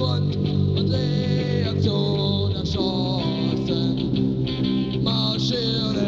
Und Reaktion erschossen. Marschieren.